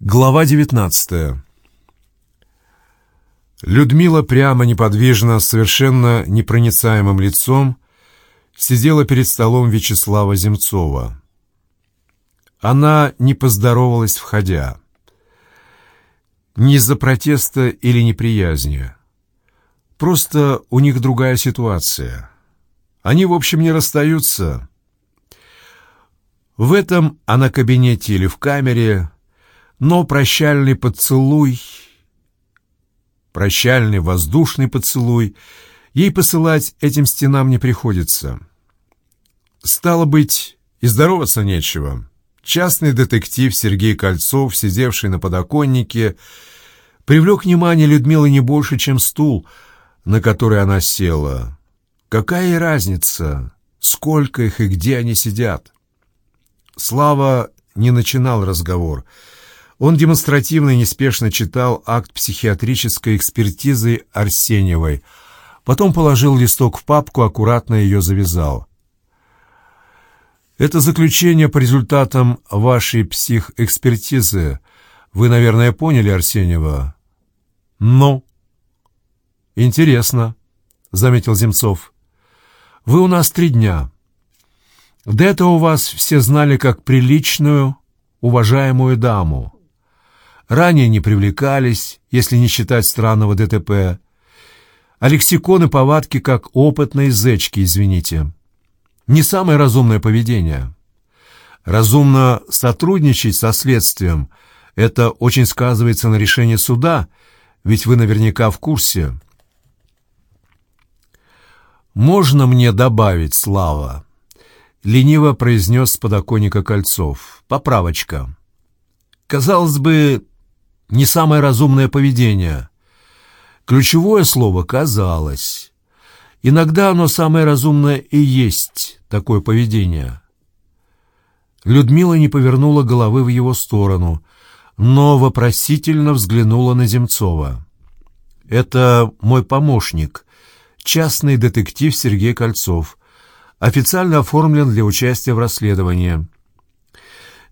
Глава 19 Людмила прямо неподвижно, с совершенно непроницаемым лицом сидела перед столом Вячеслава Земцова. Она не поздоровалась, входя. Не из-за протеста или неприязни. Просто у них другая ситуация. Они, в общем, не расстаются. В этом, а на кабинете или в камере – но прощальный поцелуй, прощальный воздушный поцелуй, ей посылать этим стенам не приходится. Стало быть, и здороваться нечего. Частный детектив Сергей Кольцов, сидевший на подоконнике, привлек внимание Людмилы не больше, чем стул, на который она села. Какая разница, сколько их и где они сидят? Слава не начинал разговор — он демонстративно и неспешно читал акт психиатрической экспертизы Арсеньевой, потом положил листок в папку, аккуратно ее завязал. «Это заключение по результатам вашей психэкспертизы. Вы, наверное, поняли, Арсеньева?» «Ну?» «Интересно», — заметил Земцов. «Вы у нас три дня. До этого вас все знали как приличную, уважаемую даму ранее не привлекались, если не считать странного ДТП, а лексикон и повадки как опытные зечки, извините. Не самое разумное поведение. Разумно сотрудничать со следствием – это очень сказывается на решении суда, ведь вы наверняка в курсе. «Можно мне добавить, Слава?» — лениво произнес с подоконника Кольцов. «Поправочка. Казалось бы, не самое разумное поведение. Ключевое слово «казалось». Иногда оно самое разумное и есть такое поведение. Людмила не повернула головы в его сторону, но вопросительно взглянула на Земцова. «Это мой помощник, частный детектив Сергей Кольцов, официально оформлен для участия в расследовании».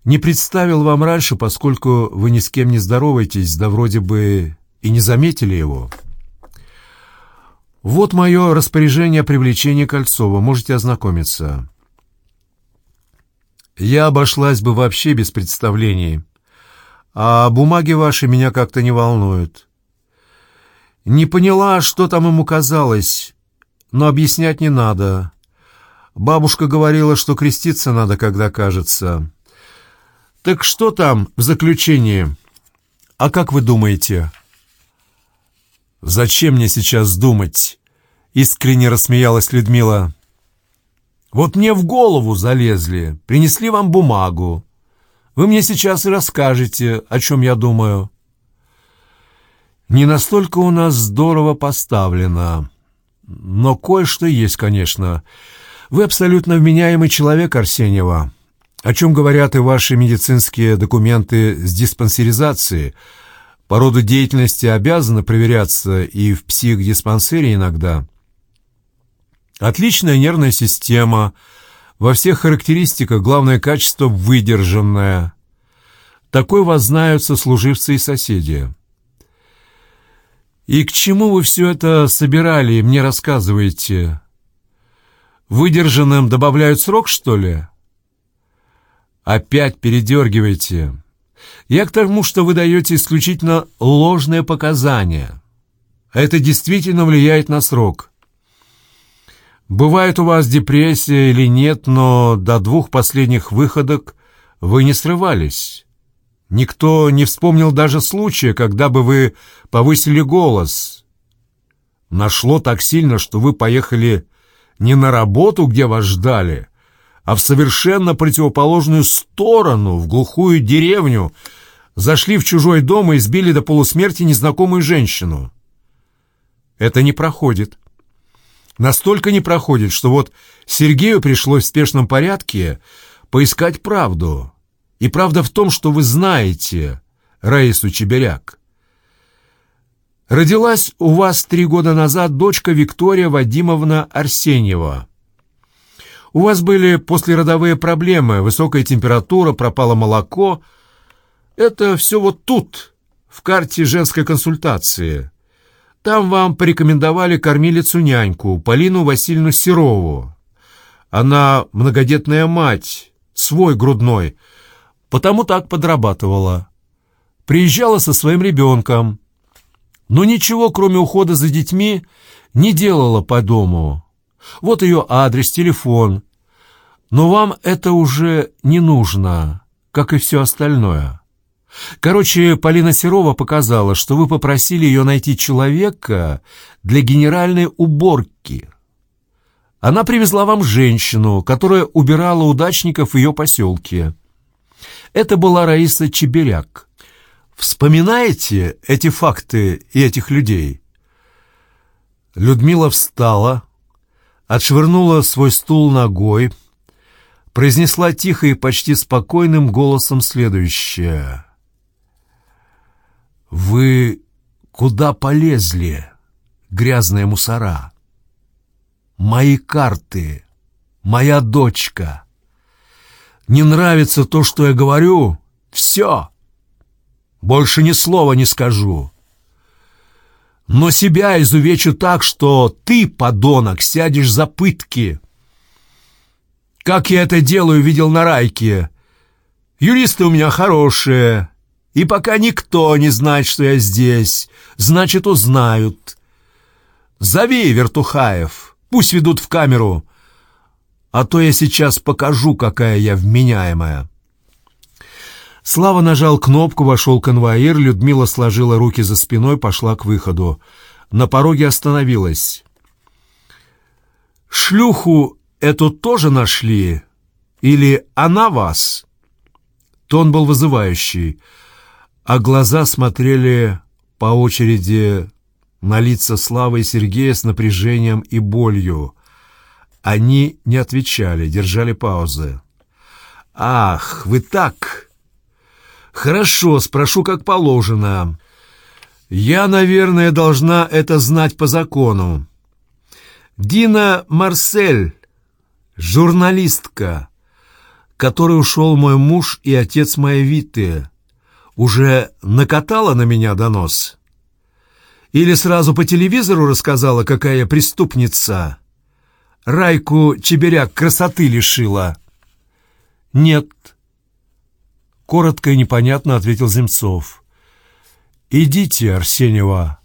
Не представил вам раньше, поскольку вы ни с кем не здороваетесь, да вроде бы и не заметили его. Вот мое распоряжение о привлечении Кольцова, можете ознакомиться. Я обошлась бы вообще без представлений, а бумаги ваши меня как-то не волнуют. Не поняла, что там ему казалось, но объяснять не надо. Бабушка говорила, что креститься надо, когда кажется. Так что там в заключении? А как вы думаете? Зачем мне сейчас думать? Искренне рассмеялась Людмила. Вот мне в голову залезли, принесли вам бумагу. Вы мне сейчас и расскажете, о чем я думаю. Не настолько у нас здорово поставлено. Но кое-что есть, конечно. Вы абсолютно вменяемый человек, Арсеньева о чем говорят и ваши медицинские документы с диспансеризации. По роду деятельности обязаны проверяться и в психдиспансере иногда. Отличная нервная система, во всех характеристиках главное качество выдержанное. Такой вас знают сослуживцы и соседи. И к чему вы все это собирали мне рассказываете? Выдержанным добавляют срок, что ли?» Опять передергиваете. Я к тому, что вы даете исключительно ложные показания. Это действительно влияет на срок. Бывает у вас депрессия или нет, но до двух последних выходок вы не срывались. Никто не вспомнил даже случая, когда бы вы повысили голос. Нашло так сильно, что вы поехали не на работу, где вас ждали, а в совершенно противоположную сторону, в глухую деревню, зашли в чужой дом и избили до полусмерти незнакомую женщину. Это не проходит. Настолько не проходит, что вот Сергею пришлось в спешном порядке поискать правду. И правда в том, что вы знаете Раису Чеберяк. Родилась у вас три года назад дочка Виктория Вадимовна Арсеньева. У вас были послеродовые проблемы, высокая температура, пропало молоко. Это все вот тут, в карте женской консультации. Там вам порекомендовали кормилицу-няньку Полину Васильевну Серову. Она многодетная мать, свой грудной, потому так подрабатывала. Приезжала со своим ребенком, но ничего, кроме ухода за детьми, не делала по дому. Вот ее адрес, телефон. Но вам это уже не нужно, как и все остальное. Короче, Полина Серова показала, что вы попросили ее найти человека для генеральной уборки. Она привезла вам женщину, которая убирала удачников в ее поселке. Это была Раиса Чеберяк. Вспоминаете эти факты и этих людей? Людмила встала, отшвырнула свой стул ногой, произнесла тихо и почти спокойным голосом следующее. «Вы куда полезли, грязные мусора? Мои карты, моя дочка. Не нравится то, что я говорю? Все. Больше ни слова не скажу. Но себя изувечу так, что ты, подонок, сядешь за пытки. Как я это делаю, видел на райке. Юристы у меня хорошие, и пока никто не знает, что я здесь, значит, узнают. Зови Вертухаев, пусть ведут в камеру, а то я сейчас покажу, какая я вменяемая». Слава нажал кнопку, вошел конвоир, Людмила сложила руки за спиной, пошла к выходу. На пороге остановилась. «Шлюху эту тоже нашли? Или она вас?» Тон был вызывающий а глаза смотрели по очереди на лица Славы и Сергея с напряжением и болью. Они не отвечали, держали паузы. «Ах, вы так!» «Хорошо, спрошу, как положено. Я, наверное, должна это знать по закону. Дина Марсель, журналистка, которой ушел мой муж и отец моей Виты, уже накатала на меня донос? Или сразу по телевизору рассказала, какая преступница? Райку Чеберяк красоты лишила. Нет. Коротко и непонятно ответил Земцов. Идите, Арсеньева.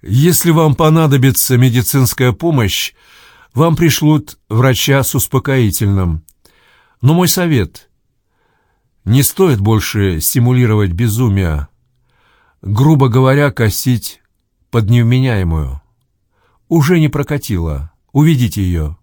Если вам понадобится медицинская помощь, вам пришлют врача с успокоительным. Но мой совет не стоит больше симулировать безумие, грубо говоря, косить под невменяемую. Уже не прокатило. Уведите ее.